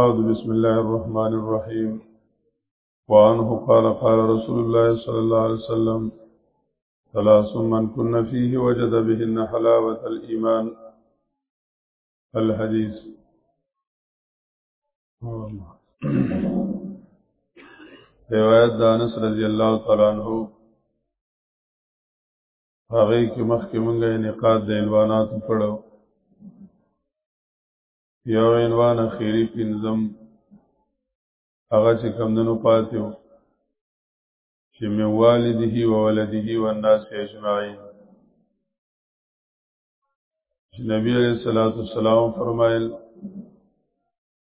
أعوذ بسم الله الرحمن الرحيم وعنه قال قال رسول الله صلى الله عليه وسلم ثلاث من كن فيه وجد بهن حلاوة الإيمان الحديث روایت دانس رضی اللہ تعالی عنہ هغه کې مخکې مونږه نقاط د الوانات پړو یو عنوان اخیری پنځم هغه چې کمندونو پاتې و چې مې والده او ولده او الناس اجمعین چې نبی علیہ الصلوۃ والسلام فرمایل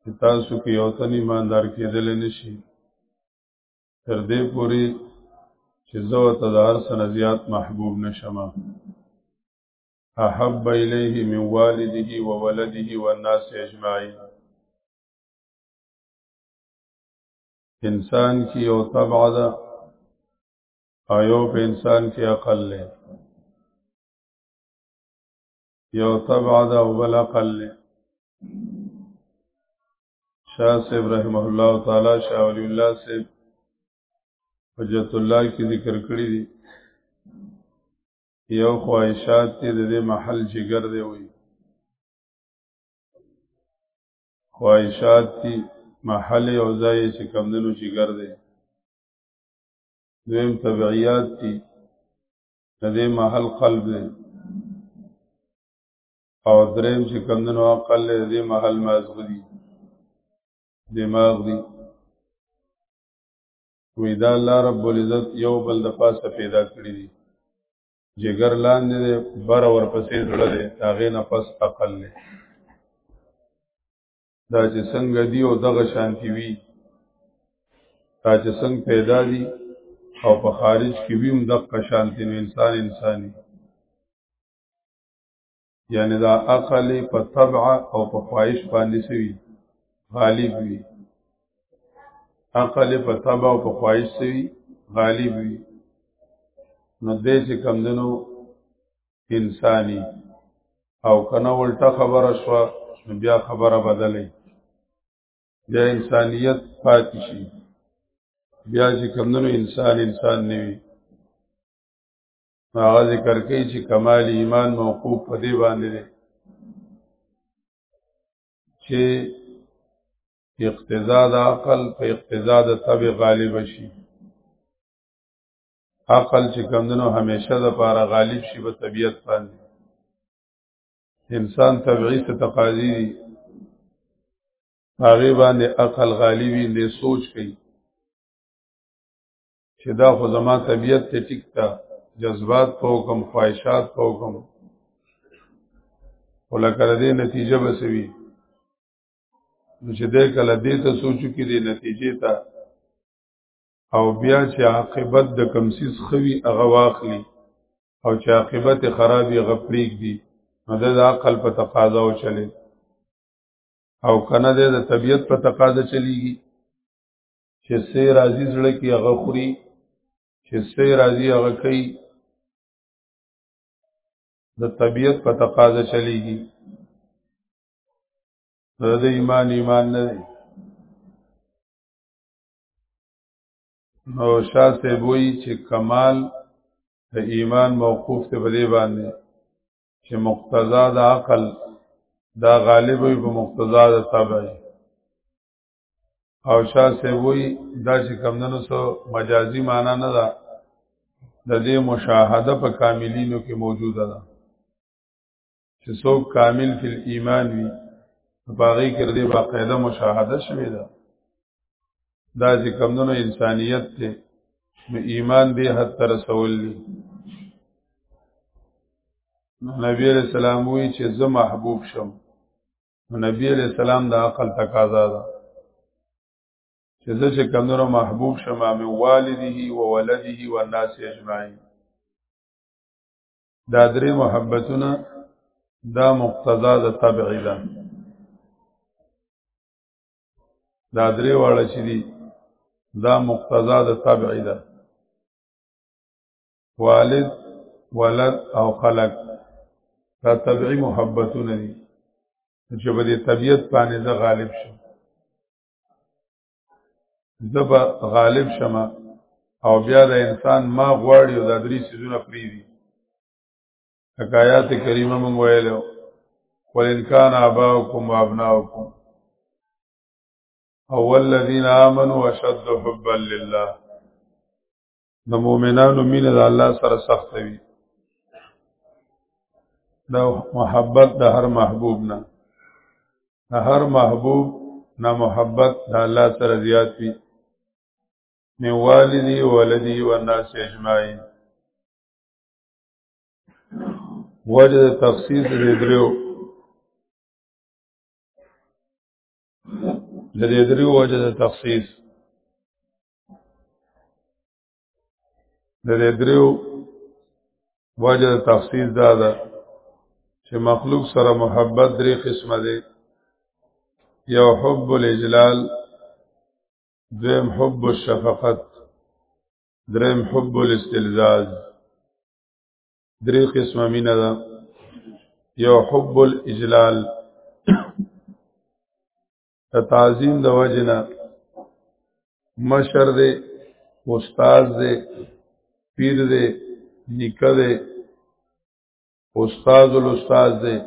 چې تاسو کې یو تن ایماندار کېدل نشي تر دې پوري چې زه او تدار سره زیات محبوب نشم احب الیه من والده و ولده و الناس اجمعین انسان کی یو طبع ده ایو په انسان کې عقل له یو طبع ده او بل عقل له شاه صاحب رحمه الله تعالی شاه ولی الله صاحب حجت الله کی ذکر کړی دی یو خواهشات کې د دې محل جګر دی وي خواهشات دي محل او ځای چې کمندونو جګر دی دویم طبعیات دي د دې محل قلب دی او دریم چې کمندونو عقل دی د دې محل مازغ دی دماغ دی وی دا الله رب العزت یو بل د پاسه پیدا کړی دی جګر لاندې دی بر ور پسې زړه دی هغه نه پس عقل دی دا چې څنګه دی او دغه شانتی وی دا چې څنګه پیدا دی او په خارج کې ویم دغه شانتی نو انسان انساني یعنی دا عقل په طبع او په خواهش باندې سوي غالب وي عقل په طبع او په خواهش سوي غالب وي نو دې چې کمدنو انساني او کنه ولټه خبره شوه نو بیا خبره بدلې بیا انسانیت پاتې شي بیا چې کمدنو انسان انسان نه وي هغه ذکر کوي چې کمال ایمان موقوف په دې باندې دی چې اقتضا د عقل په اقتضا د طبع غالب شي عقل چې کمدنو همیشه د پاره غالب شي په طبیعت باندې انسان طبيعي څه تقاضي دي هغه باندې عقل غالبي دې سوچ کوي چې دا خو زما طبیعت ته ټیک تا جذبات په حکم خواهشات په حکم ولکه دې نتیجه بسوي نو چې دې کله دې ته سوچو کې دې نتیجې ته او بیا چې عاقبت د کمسیز خوي هغه واخلي او چې عاقبت خرابي غپریګ دي نو د عقل په تقاضا او چلے او کنه د طبیعت په تقاضا چلیږي چې سه راضی زړه کې هغه خوري چې سه راضی هغه کوي د طبیعت په تقاضا چلیږي د ایمان ایمان نه دی نو شاه صاحب وایي چې کمال د ایمان موقوف ته بده باندې چې مقتضا د عقل دا غالب وي په مقتضا د طبع او شاه سی وی دا چې کمندنو سو مجازي معنا نه ده د دې مشاهده په کاملینو کې موجوده ده چې څوک کامل فی ایمان وي په هغه کې د باقاعده مشاهده شوې ده دا چې کمندنو انسانیت ته نو ایمان دې حد تر رسول دي نبی رسول الله وی چې زه محبوب شم نبی علیہ السلام د عقل تقاضا ده چې زه چې کمنو محبوب شمه من والده و ولده و الناس اجمعین دا درې محبتونه دا مقتضا د طبع ده دا درې واړه چې دي دا مقتضا د طبع ده والد ولد او خلق دا طبعي محبتونه دي چې په دې طبيعت باندې زه غالب شم زه به غالب شم او بیا د انسان ما غواړي او د درې سيزونه پری دي حکایات کریمه مونږ ویلو ولن کان اباؤکم وابناؤکم او والذین آمنوا اشد حبا لله د مؤمنانو مینه د الله سره سخت وي د محبت د هر محبوب نه د هر محبوب نه محبت د الله سره زیات وي من والدی ولدی و الناس اجمعین وجه د تخصیص د دریو د دریو وجه د تخصیص د دې دریو وجه تخصیص دا ده چې مخلوق سره محبت درې قسمه ده یو حب الاجلال دویم حب الشفقت دریم حب الاستلزاز درې قسمه مینه ده یو حب الاجلال د تعظیم د وجنه مشر دی استاد دی پیر دی نیکه دی استاد الاستاد دی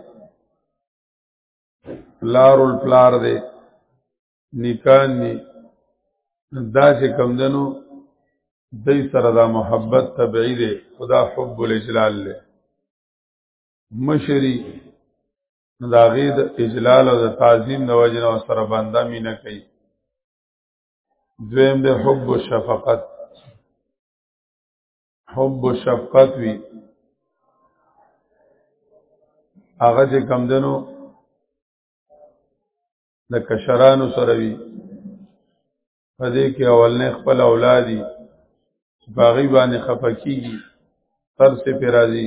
پلار الپلار دی نیکان نی دا چې کم دنو دی سره دا محبت طبعی دی خدا حب الاجلال دی مشری نو دا غي د اجلال او د تعظیم د وجه نه سره بنده مینه کوي دویم د حب او شفقت حب او شفقت وی هغه چې کم دنو د کشرانو سره وی په دې کې اولنې خپل اولادي باغی باندې خپکیږي تر سه پیرازي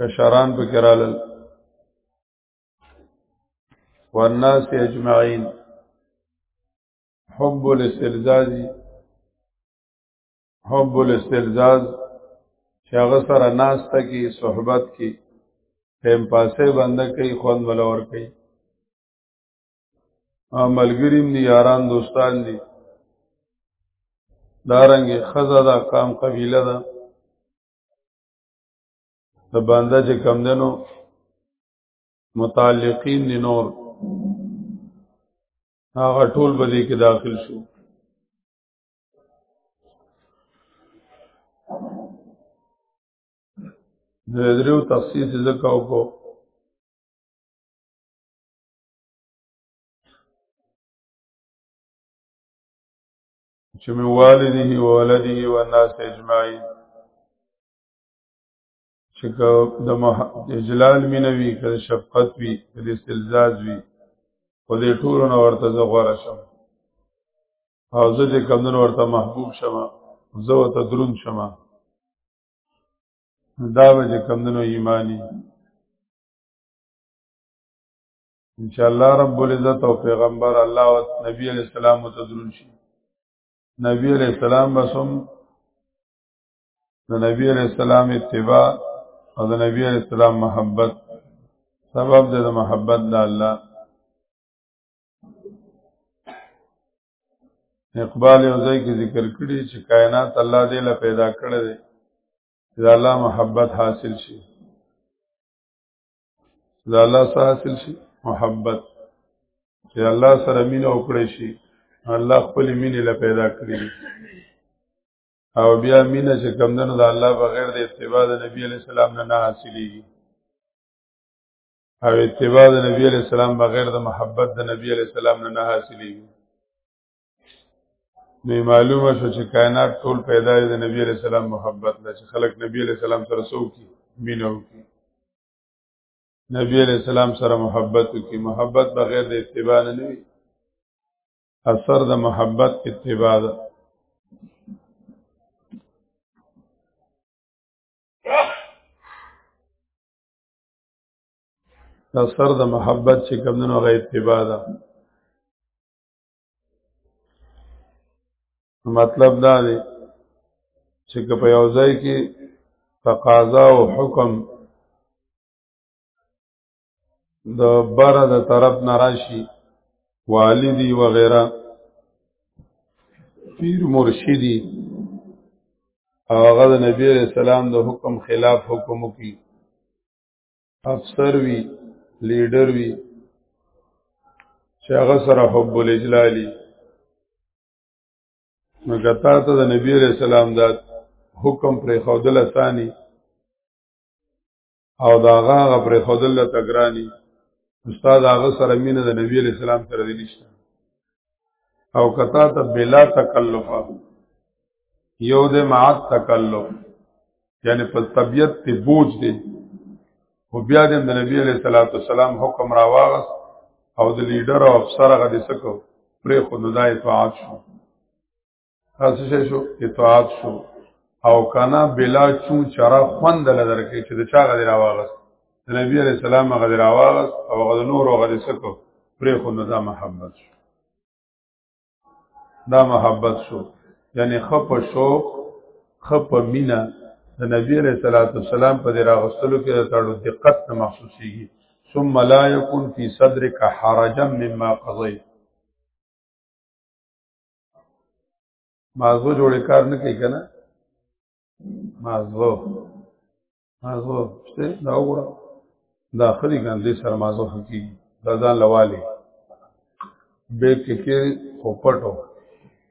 کشران په کرالل والناس اجمعين حب الاستلزاز حب الاستلزاز چې هغه سره ناس ته کې صحبت کې ټیم پاسه بنده کوي خوند ولور کوي ملګریم دي یاران دوستان دي دارنګ خزه دا قام قبیله ده د بنده چې کم دنو متعلقین دي نور هغه ټول به دې کې داخل شو درو تفصیل ذکر وکړو چې من والده و ولده و الناس اجمعین چې د اجلال مینوي که د شفقت وي که د استلزاز وي خو دې ټولو نه ورته زه غوره شم او زه چې کمدن ورته محبوب شم زه ورته درون شم دا به چې کمدنو ایمانی ان شاء الله رب العزت او پیغمبر الله او نبی علیہ السلام متدرون شي نبی علیہ السلام بسم د نبی علیہ السلام اتباع او د نبی علیہ السلام محبت سبب د محبت د الله اقبال یو ځای کې ذکر کړی چې کائنات الله دې له پیدا کړی دی چې الله محبت حاصل شي دا الله سره حاصل شي محبت چې الله سره مینه وکړي شي الله خپل مینه له پیدا کړی او بیا مینه چې کمندنو د الله بغیر د اتباع د نبی علی السلام نه نه حاصلېږي او اتباع د نبی علی السلام بغیر د محبت د نبی علی السلام نه نه حاصلېږي نو معلومه شو چې کائنات ټول پیدا دي د نبی علی السلام محبت نه چې خلک نبی علی السلام سره سو کی مينو کی نبی علی السلام سره محبت کی محبت بغیر د اتباع نه وي اثر د محبت اتباع ده اثر د محبت چې کوم نه غي اتباع ده مطلب دا دی چې که په یو ځای کې تقاضا او حکم د بره د طرف نه راشي والدي وغیره پیر مرشدي او هغه د نبی رسول الله د حکم خلاف حکم کوي افسر وی لیډر وی چې هغه سره حب الاجلالی نو کتا ته د نبی علیہ السلام دا حکم پر خودل ثانی او دا هغه پر خودل تګرانی استاد هغه سره مینه د نبی علیہ السلام سره دی نشته او کتا ته بلا تکلف یو د مع تکلف یعنی په طبیعت ته بوج دی او بیا د نبی علیہ الصلوۃ والسلام حکم راواغس او د لیډر او افسر غدي سکو پرې خود دای اطاعت شو تاسو شې شو اطاعت شو او کنا بلا چو چرا خوند لدر کې چې د چا غدي راوغس د نبی عليه السلام غدي راوغس او غد نور غدي سکو پرې خو نو دا محبت شو دا محبت شو یعنی خپ شوق خپ مینا د نبی عليه الصلاه والسلام په دې راغستلو کې د تړو دقت نه محسوسيږي ثم لا يكن في صدرك حرجا مما قضيت مازو جوړې کار نه کوي کنه مازو مازو څه دا وګوره دا خري ګاندې سره مازو حقي دا ځان لوالي به کې کې خو پټو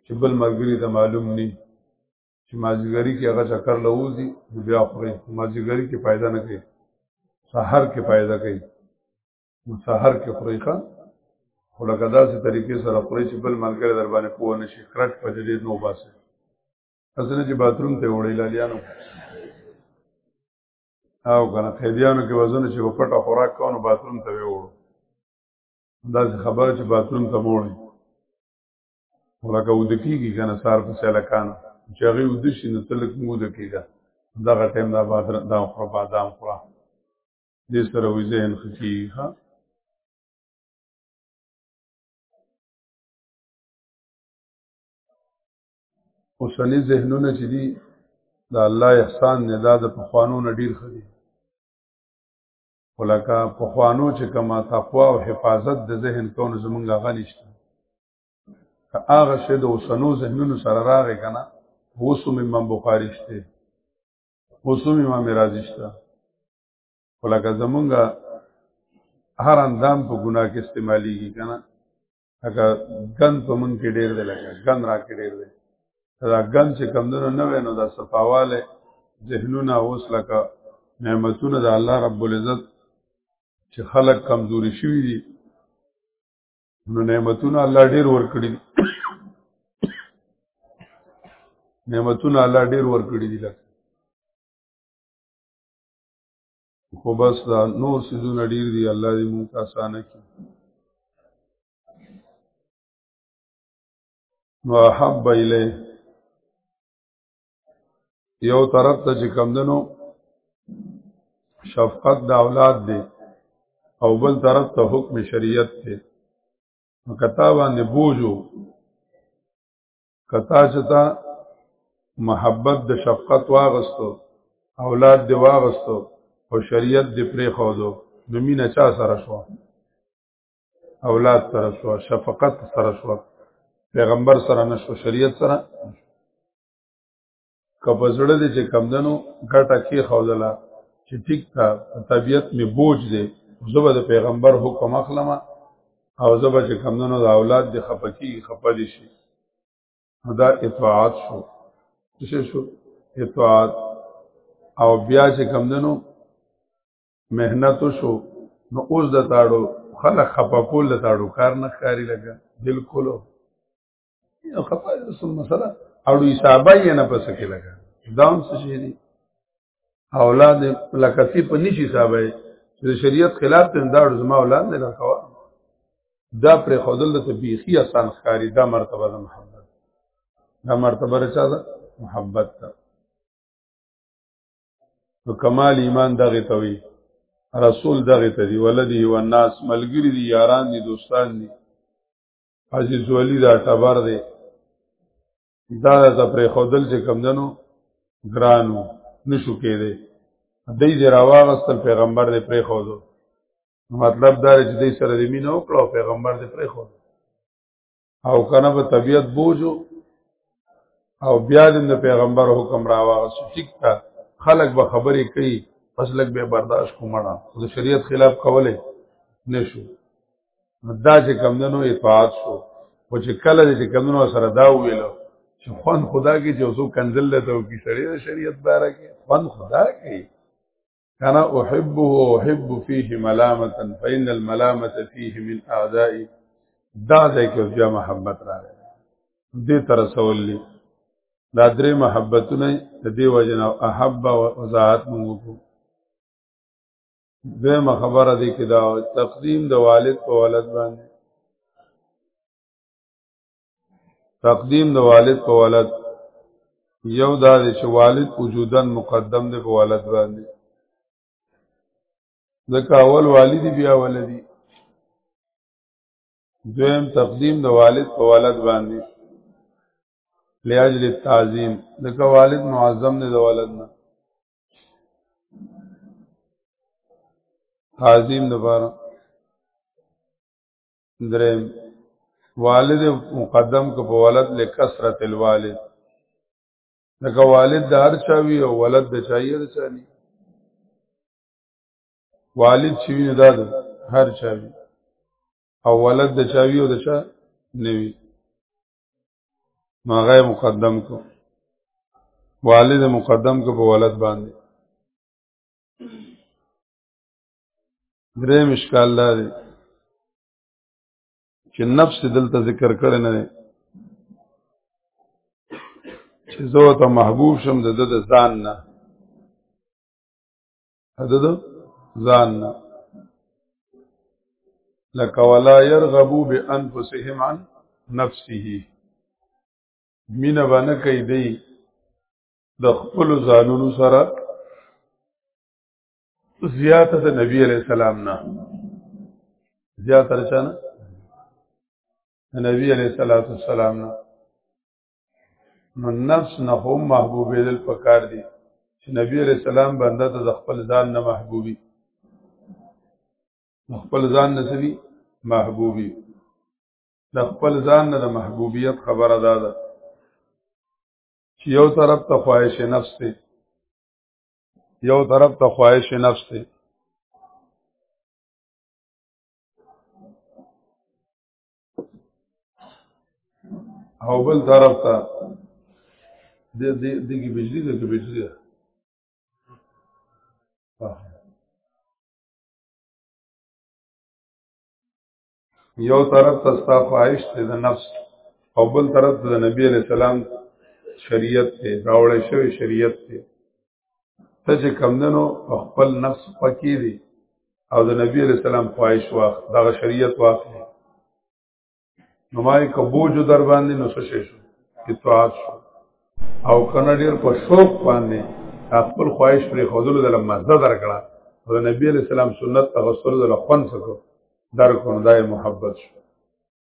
چې بل مرګري ته معلوم ني چې مازیګری کې هغه چکر لوزي بیا خوري مازیګری کې پیدا نه کوي سحر کې پیدا کوي مسحر کې خوري ښه خو لکه داسې طریقې سره خوري چې بل ملګری در باندې پوه نه شي کرټ په دې نو باسي اسنه چې باتروم ته وړي لالیانو او کنه قیدیانو کې وزن چې په پټه خوراک کاونو باتروم ته وړو دا خبره چې باتروم ته موړي ولکه ود کیږي کنه سار په سلکان چې هغه ود شي نو تلک مو د کیږي دغه ټیم دا بادر دا خو بادام خورا دې سره وې ذهن خکې ها اوسنی ذهنونه چې دي د الله احسان نه دا د پخوانو نه ډیر خدي ولکه پخوانو چې کما تقوا او حفاظت د ذهن کون زمونږ غنښته که هغه شی د اوسنو ذهنونو سره راغی کنه اوسم امام بخاری شته اوسم امام رازی شته ولکه زمونږه هر اندام په ګناه کې استعماليږي کنه هغه ګن په مونږ کې ډېر دی لکه ګن را کې ډېر دی دا ګن چې کمدنو نه وینو دا صفاواله ذهنونه اوس لکه نعمتونه د الله رب العزت چې خلق کمزوري شوی دي نو نعمتونه الله ډېر ورکړي دي نعمتونه الله ډېر ورکړي دي لکه خو بس دا نور سيزونه ډیر دي الله دې موږ آسان کړي نو احب الیه یو طرف ته چې کمدنو شفقت د اولاد دی او بل طرف ته حکم شریعت دی کتابان دی بوجو کتا چې تا محبت د شفقت واغستو اولاد دی واغستو او شریعت دی پرې خو دو نو مینه چا سره شو اولاد سره شو شفقت سره شو پیغمبر سره نشو شریعت سره که په زړه دې چې کمدنو ګټه کې خوځله چې ټیک تا طبیعت می بوج دی زبه د پیغمبر حکم اخلم او زبه چې کمدنو د اولاد د خپکی خپلی شي دا اطاعت شو څه شو اطاعت او بیا چې کمدنو مهنت شو نو اوس د تاړو خلک خپکول د تاړو کار نه ښکاری لګا بالکل یو خبره سم مسله اړو حسابه یې نه پس کې لګا دام څه شي دي اولاد لکتی په نشي حسابه چې شریعت خلاف ته دا زما اولاد نه راکوا دا پر خودل د بیخي آسان ښکاری دا مرتبه د محبت دا مرتبه رچا ده محبت ده نو کمال ایمان دغه توي رسول دغه ته دی ولدی و الناس ملګری دی یاران دی دوستان دی عزیز ولی دا ټبر دی دا د پرې خودل چې کمدنو ګرانو نشو کېده دې دې راوغستل پیغمبر دې پرې خودو مطلب دا چې دې سره دې مين او کړو پیغمبر دې پرې خودو او کنه په طبيعت بوجو او بیا دې د پیغمبر حکم راوغست ټیک تا خلق به خبرې کوي پس لګ به برداشت کومړه د شریعت خلاف کوله نشو مدا چې کمندنو اطاعت شو او چې کله چې کمندنو سره دا ویل چې خوان خدا کې چې اوسو کنزل له تو کې سړی د شریعت باره کې خوان خدا کې کنا احبه واحب فيه ملامه فان الملامه فيه من اعدائي دا ځکه چې محبت راغی دې تر رسول لي دا درې محبتونه د دې وجنه احب او وضاحت موږ دویمه خبره دی کې دا تقدیم د والد په ولد باندې تقدیم د والد په ولد یو دا دی چې والد وجودن مقدم دی په ولد باندې ځکه اول والد بیا ولدي دویم تقدیم د والد په ولد باندې لاجل التعظیم ځکه والد معظم دی د ولد نه تعظیم دوباره درم والد مقدم کو په ولد لکثرت الوالد دغه والد د هر چا وی او ولد د چایې د چانی والد چې ویني دا د هر چا وی او ولد د چا وی او د چا نه وی نو هغه مقدم کو والد مقدم کو په ولد باندې درې مشکال لري چې نفس دلته ذکر کړی نه چې زه ته محبوب شم د د ځان نه عدد ځان نه لکه ولا يرغبو بانفسهم عن نفسه مینه باندې کوي دی د خپل ځانونو سره زیاته د نبی علی السلام نه زیاته رچانه نبی علیہ الصلوۃ والسلام نه نو نفس نه هم محبوبې دل پکار دي چې نبی علیہ السلام بنده ته د خپل ځان نه محبوبي خپل ځان نه سوي محبوبي د خپل ځان نه د محبوبیت خبره ده ده چې یو طرف ته خواهش نفس دی یو طرف ته خواهش نفس دی او بل طرف ته د د دګي بجلی د کې بجلی ده یو طرف ته ستا خواهش ته د نفس او بل طرف ته د نبی علی سلام شریعت ته راوړې شوی شریعت ته ته چې کمدنو په خپل نفس پکې دي او د نبی علیہ السلام خواهش واخ دغه شریعت واخلي نو ما یې کبوجو در باندې نو څه شو اطاعت شو او کنه ډیر په شوق باندې خپل خواهش پرې خودلو د مزه درکړه او د نبی علیہ السلام سنت تغسل د لخوان څخه درکونه دای محبت شو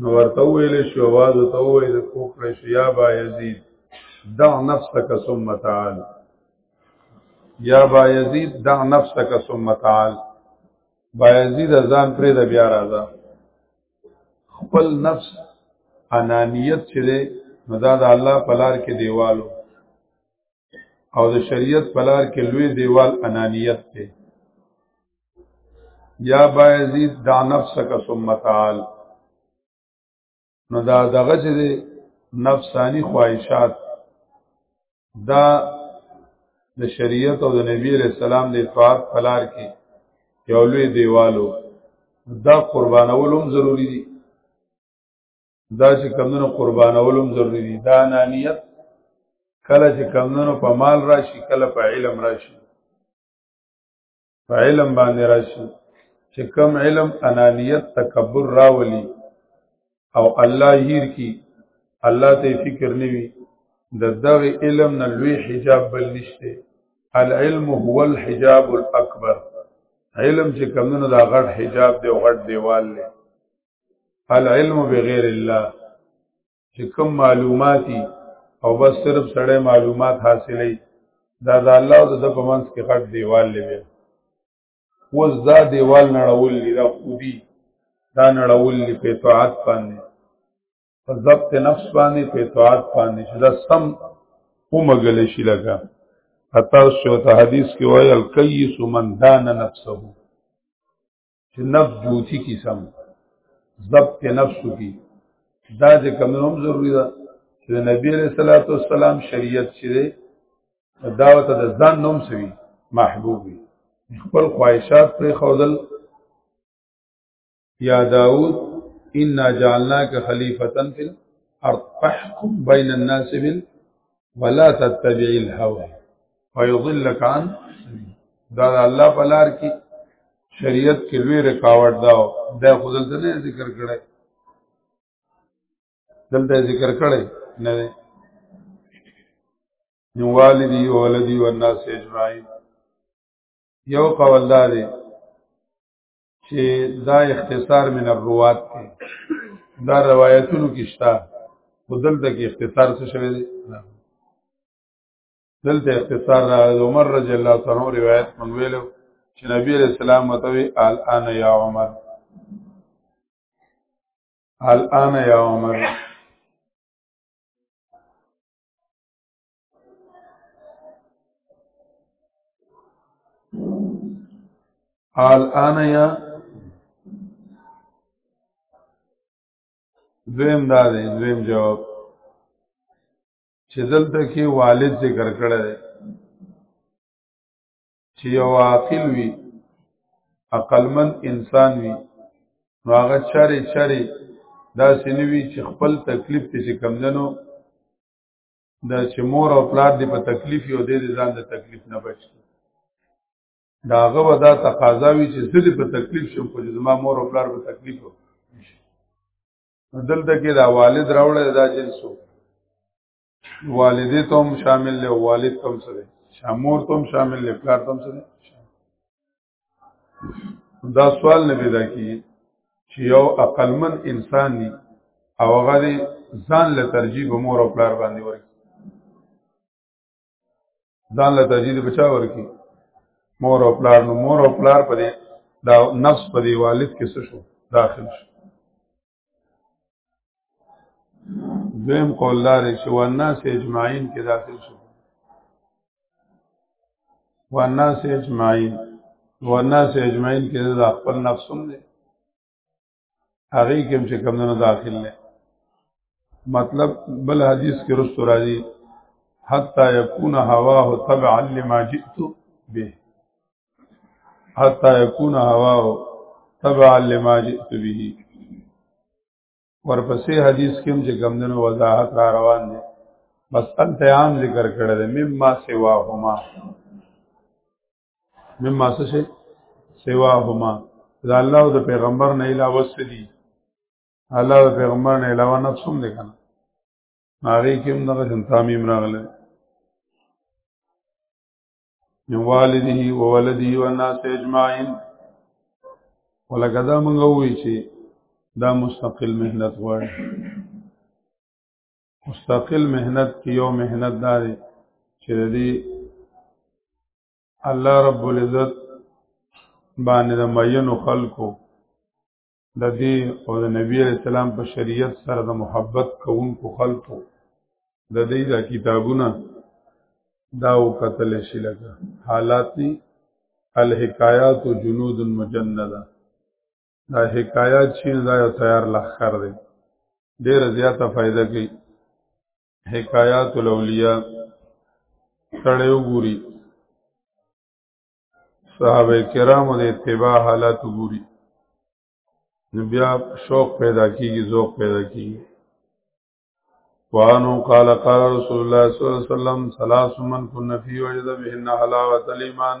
نو ورته ویل شو आवाज ته ویل کو کړی شو یا با یزید دع نفسک ثم تعال یا با یزید دع نفسک ثم تعال با یزید ځان پرې د بیا راځه خپل نفس انانیت چې نو دا د الله په لار کې دیوالو او د شریعت پلار کې لوی دیوال انانیت دی یا بایزید دا نفسک ثم تعال نو دا دغه چې نفسانی خواهشات دا د شریعت او د نبی علیہ السلام د اطاعت پلار کې یو لوی دیوالو دا قربانول هم ضروری دي دا چې کمونو قربانولم ضروری دي دا انانیت کله چې کمونو په مال راشي کله په علم راشي په علم باندې راشي چې کم علم انانیت تکبر راولي او الله هیر کی الله ته فکر نیوي د دغه علم نه لوی حجاب بل نشته العلم هو الحجاب الاکبر علم چې کمونو دا غټ حجاب دی غټ دیوال دی العلم بغیر الله چې کوم معلوماتي او بس صرف سړی معلومات حاصلې دا د الله او د پمنس کې غټ دیوال لوي وز دا دیوال نړول دی دا خودي دا نړول دی په طاعت باندې په ضبط نفس باندې په طاعت باندې چې دا سم اومګل شي لګا حتی شو ته حدیث کې وایي الکیس من دان نفسه چې نفس جوتی کی سم ضبط نفس کی دا چې کوم هم ضروری ده چې نبی علیہ الصلوۃ والسلام شریعت چې دعوت د ځان نوم سوي محبوبي خپل خواهشات پر خودل یا داوود ان جعلناک خلیفتا فی الارض فاحكم بین الناس بال ولا تتبع الهوى فیضلک عن دا الله په لار کې شریعت کې لوی رکاوټ دا دا خود دلته نه ذکر کړي دلته ذکر کړي نه نو والدی او ولدی او الناس اجمعین یو قول دا دی چې دا اختصار من الروات دی دا روایتونو کې شته خدل ته کې اختصار څه شوی دی دلته اختصار را عمر رضی الله تعالی عنہ روایت مونږ ویلو چې نبی علیہ السلام متوي الان یا عمر الان یا عمر الان یا دویم دا دی دویم جواب چې دلته کې والد ذکر کړی دی چې یو عاقل وي عقلمند انسان وي نو هغه چارې چارې دا سنوي چې خپل تکلیف ته چې کمدنو دا چې مور او پلار دې په تکلیف یو دې ځان د تکلیف نه بچ کی دا هغه ودا تقاضا وی چې زه دې په تکلیف شم خو زما مور او پلار په تکلیف وو دلته کې دا والد راوړل دا جنسو والدې ته هم شامل دی والد ته هم سره شامور ته هم شامل دی پلار ته هم سره دا سوال نه پیدا کیږي چې یو عقلمن انسان دی او هغه ځان له ترجیح به مور او پلار باندې ورکړي ځان له تجدید بچا ورکی مور او پلار نو مور او پلار په دې دا نفس په دې والد کې څه شو داخل شو دویم قول دار چې والناس اجمعین کې داخل شو والناس اجمعین والناس اجمعین کې دا خپل نفس هم دی هغه کوم چې کوم نه داخل نه مطلب بل حدیث کې رسول راځي حتا یکون هواه تبعا لما جئت به حتا یکون هواه تبعا لما جئت به ورپسې حدیث کې چې کوم نه وضاحت را روان دي بس انت عام ذکر کړل مما سوا هما مما څه شي سوا هما دا الله او د پیغمبر نه علاوه سدي الله او پیغمبر نه علاوه نفس هم دی کنه هغه کې هم دغه تامیم راغله من والده وولده والناس اجمعين ولکه دا مونږ وی چې دا مستقل مهنت غواړي مستقل مهنت کې یو مهنت دا دی چې د دې الله رب العزت باندې د مینو خلکو د دې او د نبی علیہ السلام په شریعت سره د محبت کوونکو خلکو د دې د کتابونه دا او قتل شي لګا حالاتي الحکایات جنود مجنده دا حکایات چې دا یو تیار لخر دی ډیر زیاته فائدہ کوي حکایات الاولیاء سره وګوري صحابه کرامو د اتباع حالات وګوري نو بیا شوق پیدا کیږي ذوق پیدا کیږي وانو قال قال رسول الله صلی الله علیه وسلم ثلاث من كن فی وجد بهن حلاوه الايمان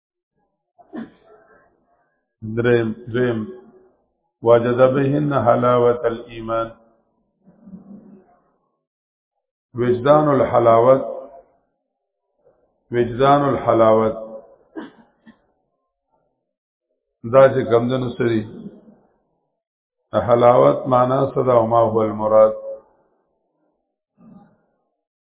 درم درم وجد بهن حلاوت الايمان وجدان الحلاوت وجدان الحلاوت دا چې کمدنو سری حلاوت معنا صدا او ما هو المراد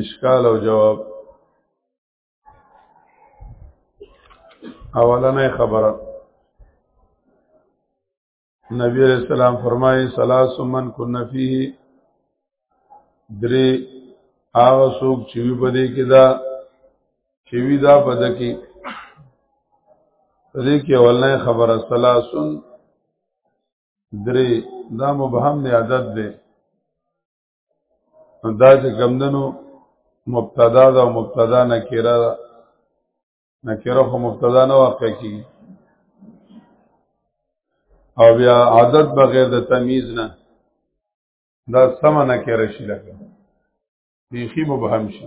اشکال او جواب اولنې خبره نبی علیہ السلام فرمایي سلاس من کن فيه درې هغه څوک چې وی بده کې دا چې وی دا بده کې دې کې اولنې خبره سلاسن درې دا مبهم دی عدد دی دا چې کمدنو مبتدا دا او مبتدا نکره ده نکره خو مبتدا نه واقع کیږي او بیا عدد بغیر د تمیز نه دا سم نکره شي لکه بیخي مبهم شي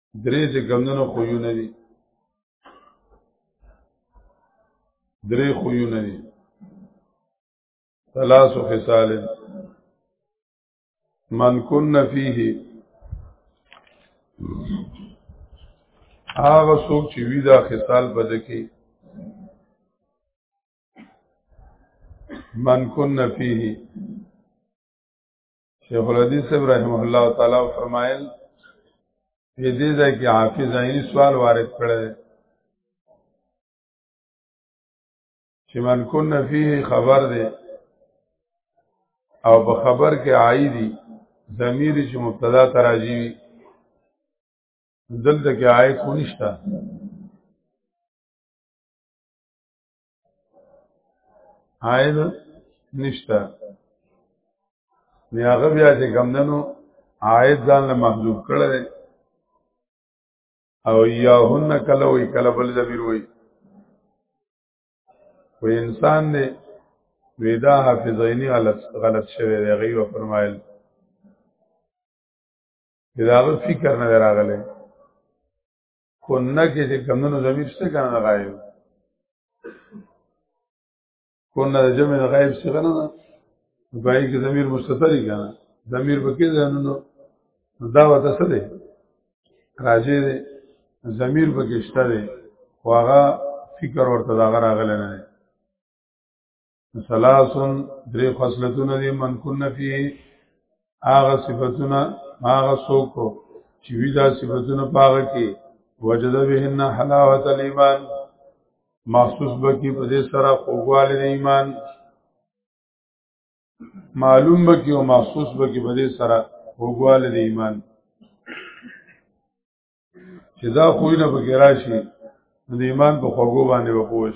درې چې ګمندنو خویونه دي درې خویونه دي ثلاث خصال من کن فيه هغه څوک چې وی دا خصال بده کې من کن فيه شیخ الحدیث صاحب رحمه الله تعالی فرمایل دې دې ځای کې حافظ عینی سوال وارد کړی چې من کن فيه خبر دی او په خبر کې عایدی ضمیر چې مبتدا تراجی وي دلته کې آیت خونښتا عائد نشته نیا هغه بیا چې کمندنو عائد ځان له محذوب کړل او یا هن کله وی کله بل ذبیر وی و انسان دې ودا حافظینی غلط غلط شوی دی غیب فرمایل داغه فکر نه راغله کنه کې چې کمونو ضمیر شته کنه غایب کنه د جمع غایب څه کنه نه پای کې ضمیر مستتری کنه ضمیر پکې ځانونو دا وته څه دی راځي دی ضمیر پکې شته دی خو هغه فکر ورته دا غره غل نه ثلاثن درې خصلتونه دي من کن فيه هغه صفاتونه هغه څوک چې وی دا صفاتونه پاغه کې وجد بهن حلاوت الايمان محسوس بکی په دې سره خوګواله د ایمان معلوم بکی او محسوس بکی په دې سره خوګواله د ایمان چې دا خوینه به راشي د ایمان په خوګو باندې وپوښ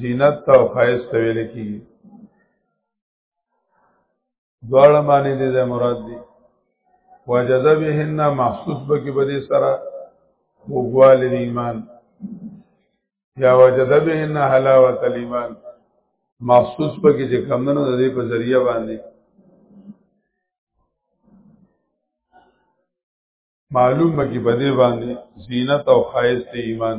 زینت او خایس ته ویل کیږي دواړه معنی دې د مراد دي وجذا بهن محسوس بکی بدی سره وګوال ایمان یا وجذا بهن حلاوت ایمان محسوس بکی چې کمندونو د دې په ذریعہ باندې معلوم بکی بدی باندې زینت او خایس ایمان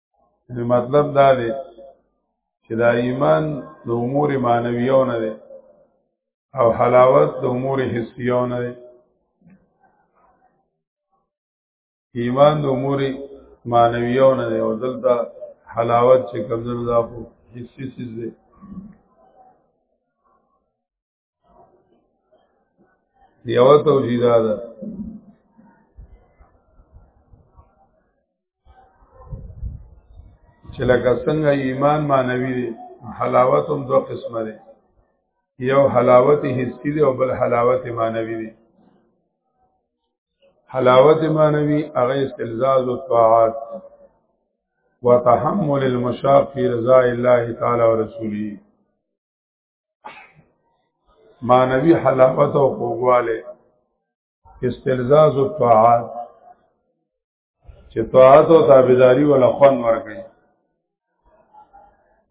نو مطلب دا دی چې دا ایمان د امور معنویو نه دی او حلاوت د امور حسیو نه دی ایمان د امور معنویو نه دی او دلته حلاوت چې کمزور دا خو حسی سیز دی یو توجیه دا ده چې لکه څنګه ایمان معنوي دی حلاوت هم دوه قسمه دی یو حلاوت حسی دی او بل حلاوت معنوي دی حلاوت معنوي هغه استلزاز او طاعات وتحمل المشاق في رضا الله تعالی ورسوله مانوي حلاوت او خوږواله استلزاز الطاعات چې طاعت او تابعداري ولا خوان ورکړي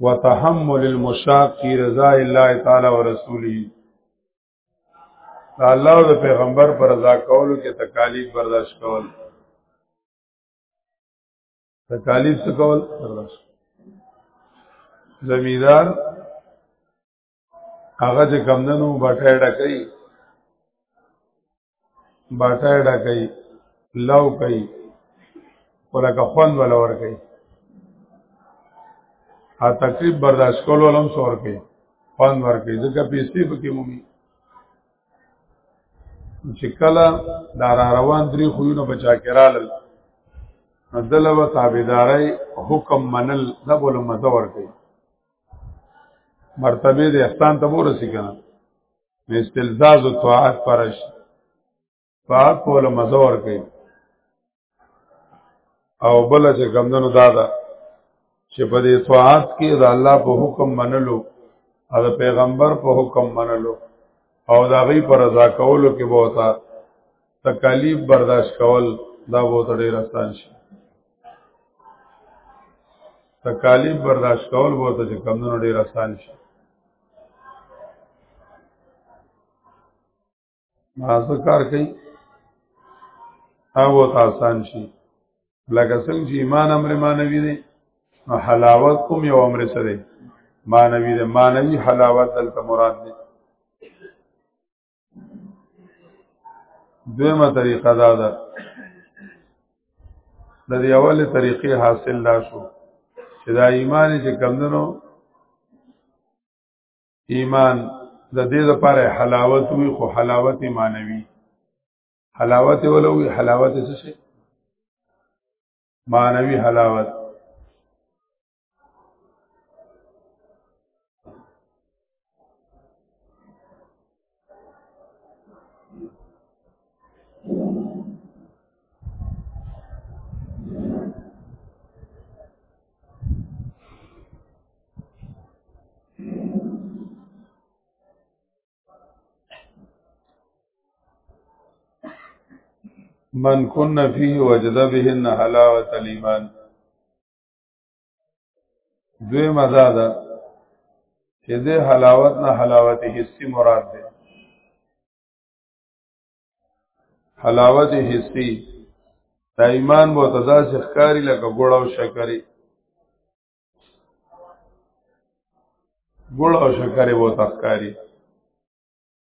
وتحمل المشاق في رضا الله تعالی ورسوله دا الله او پیغمبر پر رضا کولو کې تکالیف برداشت کول تکالیف څه کول ترلاسه زمیدار هغه چې کمندنو باټه ډکې باټه ډکې لو کوي ولکه خوان ولا ور کوي ا تکلیف برداشت کول ولم سور کوي خوان ور کوي ځکه پیسې پکې مومي چې کله دا را روان درې خوونه بچا کرالل مدله و تابعداري حکم منل د بوله مزه ورکړي مرتبه د احسان ته ورسې کنه استلزاز او طاعت پرش پاک کوله مزه ور کوي او بل چې کمندونو دادا چې په دې طاعت کې د الله په حکم منلو او د پیغمبر په حکم منلو او دا غي پر رضا کولو کې بہتا تکالیف برداشت کول دا بہت ډیر آسان شي تکالیف برداشت کول بہت چې کمونو ډیر آسان شي مازه کار کوي هغه ته آسان شي لکه څنګه چې ایمان امر مانوي دی نو حلاوت کوم یو امر سره مانوي دی مانوي حلاوت دلته مراد دی دویمه طریقه دا ده د دې اوله طریقې حاصل لا شو چې دا ایمان چې کمندنو ایمان د دې لپاره حلاوت وي خو حلاوت مانوي حلاوت ولوي حلاوت څه شي مانوي حلاوت من كن فيه وجد بهن حلاوه الايمان دوی مزا ده چې د حلاوت نه حلاوت حسی مراد ده حلاوت حسی دا ایمان بو تدا سخکاری لکه ګوړ او شکرې ګوړ او شکرې بو تخکاری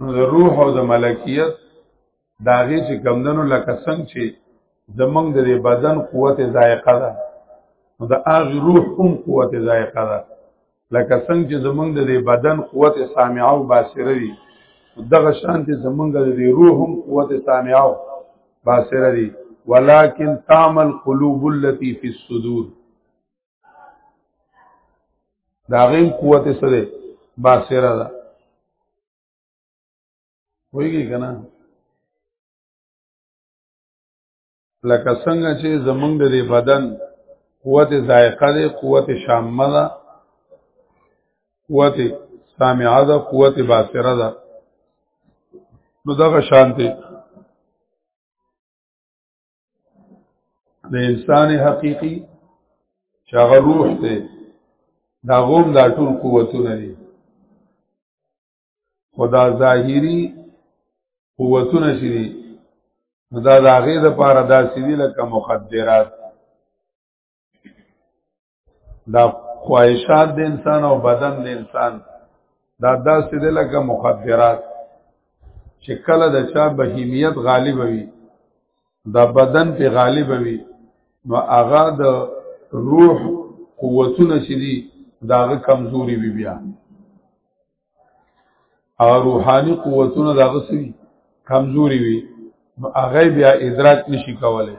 نو د روح او د ملکیت داغه چې کمدنو لکه څنګه چې زمنګ د بدن قوت ذایقه ده نو د اغه روح هم قوت ذایقه ده لکه څنګه چې زمنګ د بدن قوت سامعه او باصره دي دغه شانته زمنګ د روح هم قوت سامعه او باصره دي ولكن تعمل قلوب التي في الصدور دا غیم قوت سره باسره ده ویږي کنه لکه څنګه چې زمونږ د بدن قوت ذائقه ده قوت شامه ده قوت سامعه ده قوت باسره ده نو دغه شانته د انسان حقيقي چې هغه روح دی دا غوم دا ټول قوتونه دي خدا ظاهري قوتونه شي دي دا د هغې د پاره داسې دي لکه مخدرات دا خواهشات د انسان او بدن د انسان دا داسې دی لکه مخدرات چې کله د چا بهیمیت غالب وي دا بدن په غالب وي نو هغه د روح قوتونه چې دي داغه کمزوري وي بیا او روحاني قوتونه داغه سوي کمزوري وي نو هغه بیا ادراک نشي کولای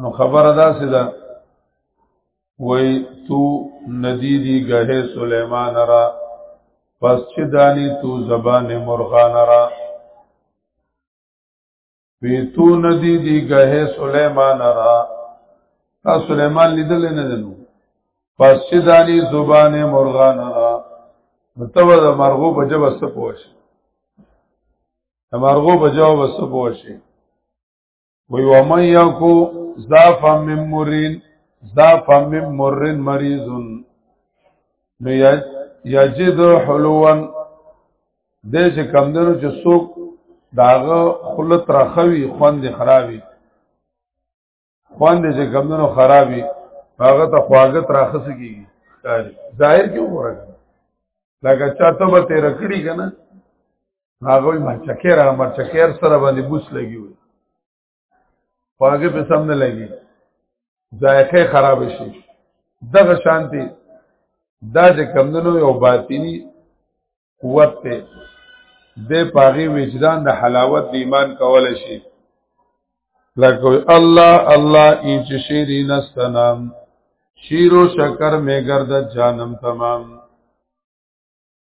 نو خبره دا سي ده وای تو ندی دی گه سلیمان را پس چه دانی تو زبان مرغان را وی تو ندی دی گه سلیمان را تا سلیمان لیدل نه دنو پس چه دانی زبان مرغان را متو د مرغو په جبه سپوش د مرغو په جواب سپوشي وی ومن یکو زافا من مرین زافا من مرین مریضن نو یجد حلوان دې چې کم دنو چې څوک داغه خلط راخوي خوند خرابي خوند چې کم دنو خرابي هغه ته خواګت راخص کیږي ظاهر کې وګورئ لکه چاته به تیر کړی کنه هغه مرچکه را مرچکه سره باندې بوس لګي وي پاګه په سم نه لګي ذایقه خراب شي دغه شانتي دا چې کمندونو یو باطینی قوت ته د پاغي وجدان د حلاوت د ایمان کول شي لکه الله الله ایچ شیرین استنام شیر و شکر میں گردد جانم تمام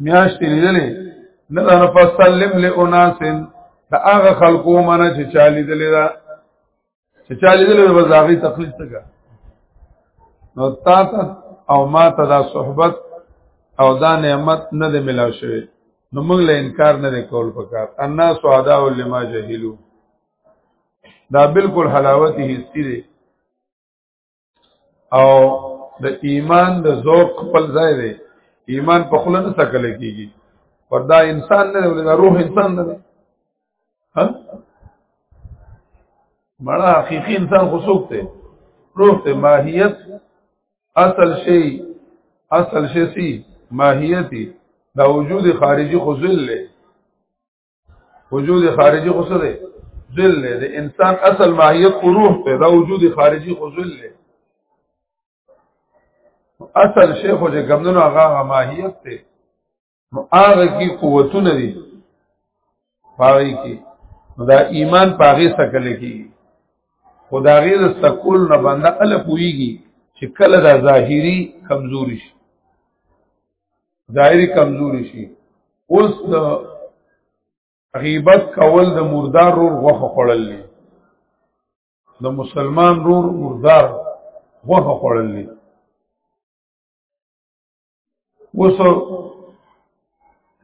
میاشت لیدلې نه دا فسلم لاناس دا هغه خلکو منه چې چا لیدلې دا چې چا لیدلې به زاغي تقلید تکا نو تا ته او ما ته دا صحبت او دا نعمت نه دی ملاو شوی نو موږ له انکار نه کول پکار الناس عداء لما جهلوا دا بالکل حلاوت هستی دی او د ایمان د ذوق خپل ځای دی ایمان په خله نه سکل کیږي پر دا انسان نه ولې دا روح انسان نه دی ها مړه حقيقي انسان خو څوک دی روح ته ماهیت اصل شی اصل شی سی ماهیتی دا وجود خارجي خو ذل له وجود خارجي خو څه دی ذل نه د انسان اصل ماهیت کو روح ته دا وجود خارجي خو ذل نه اصل شیخ او جګمنو هغه ماهیت ته هغه کی قوتونه دي پاره کی دا ایمان پاره سکل کی خدا غیر سکول نه باندې ال پویږي چې کله دا ظاهری کمزوري شي ظاهري کمزوري شي اوس د غیبت کول د مردار رور غوخه خړل دي د مسلمان رور مردار غوخه خړل دي اوس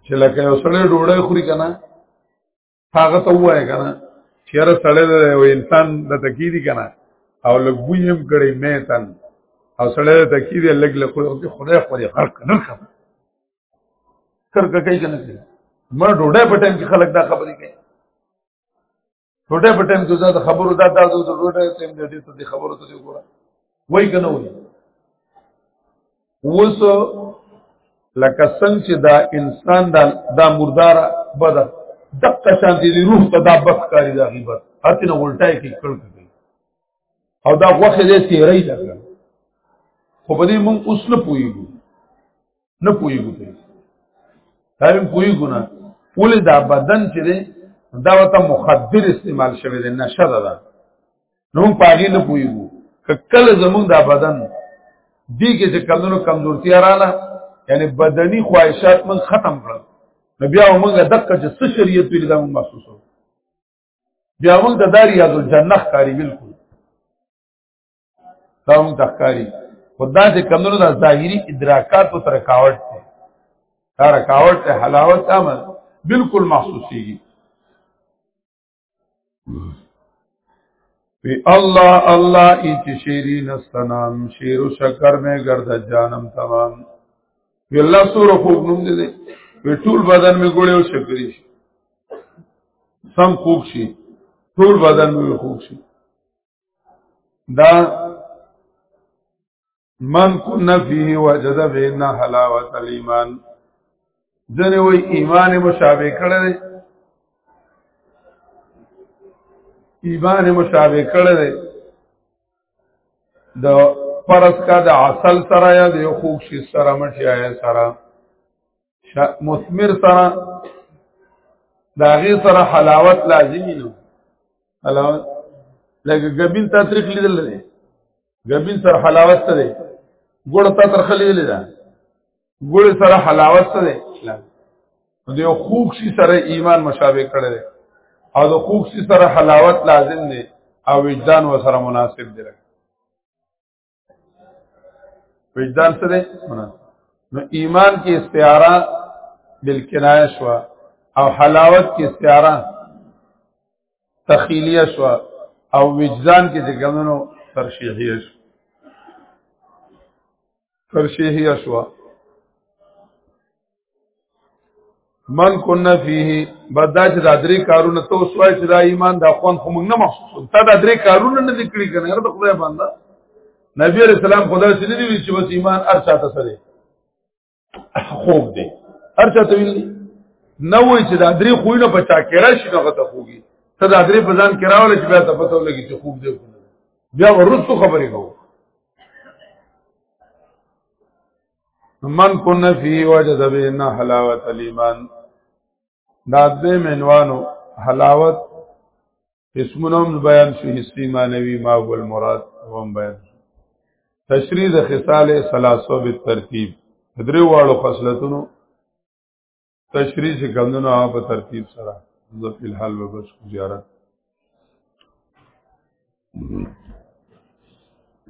چې لکه یو سړی ډوړی خوري کنه هغه ته وایې که نه چېره سړی دی او انسان د تکي دي که نه او لږ بوی هم کړی میتن او سړی د تکي دی لږ له خدای خو دې غرق نه کړم کرکه کوي که نه کوي ما ډوډۍ په ټایم کې خلک دا خبرې کوي ډوډۍ په ټایم کې زه د خبرو دا دا ډوډۍ ټایم دې ته د خبرو ته وګوره وایي که نه وایي اوس لکه څنګه چې دا انسان دا دا مردار بده دقه شانتي دی روح ته دا بک کاری دا غیبت هرته نه الټای کی کړ کوي او دا غوخه دې تیرې لګا خو په دې مونږ اوس نه پويګو نه پويګو ته هرم پويګو نه ولې دا بدن چې دا وته مخدر استعمال شوی دی نشه ده نو پاګې نه پويګو ککل زمونږ دا بدن دی کې چې کمونو کمزورتیا رااله یعنی بدني خواهشات من ختم کړل نو بیا موږ دغه چې څه شریعت ویل دا موږ محسوسو بیا موږ د داری یاد الجنه کاری بالکل دا موږ تخکاری خدا چې کمونو دا ظاهری ادراکات او ترکاوټ ته ترکاوټ ته حلاوت عمل بالکل محسوسيږي پی الله الله ایچ شیری نستنام شیر شکر میں گرد جانم تمام پی الله سور خوب نوم دے دے پی ټول بدن میں گوڑے و شکری شی سم خوب شی ټول بدن میں خوب شی دا من کن فيه وجد بين حلاوت الايمان ځنه وای ایمان مشابه کړه دی ایمان مشابه کړه دی د پرس کا د عسل سره یا د خوک شي سره مټیا سره مثمر سره داغه سره حلاوت لازمی نو حلاوت لکه ګبین تطریق لیدل دی غبین سره حلاوت څه دی ګوړ ته تر خلی ویل دا ګوړ سره حلاوت څه دی نو یو خوک شي سره ایمان مشابه کړی دی او د خوک شي سره حلاوت لازم دی او وجدان و سره مناسب دی وجدان څه دی مناسب نو ایمان کې استعاره بالکنایه شو او حلاوت کې استعاره تخیلیه شو او وجدان کې چې ګمنو ترشیحیه شو ترشیحیه شو من کنا فيه بدا چې دا درې کارونه ته وسوای چې دا ایمان دا خوان خو موږ نه محسوس تا دا درې کارونه نه لیکلي کنه هر د خدای باندې نبی عليه السلام خدای سره دی چې بس ایمان ارچا ته سره خوب دی هر چا ته ویلي نه وای چې دا درې خوونه په چا کې راشي دغه ته خوږي ته دا درې په ځان کې راول چې بیا ته پته ولګي چې خوب دی بیا ورسو خبرې کوو من کن فی وجد بین حلاوت الیمان دا دې منوانو حلاوت اسمونه هم بیان شو حصي معنوي ما هو المراد هم بیان شو تشریح د خصال ثلاثه به ترتیب درې واړو خصلتونو تشریح چې کمونو هغه په ترتیب سره زه په الحال به بس زیارت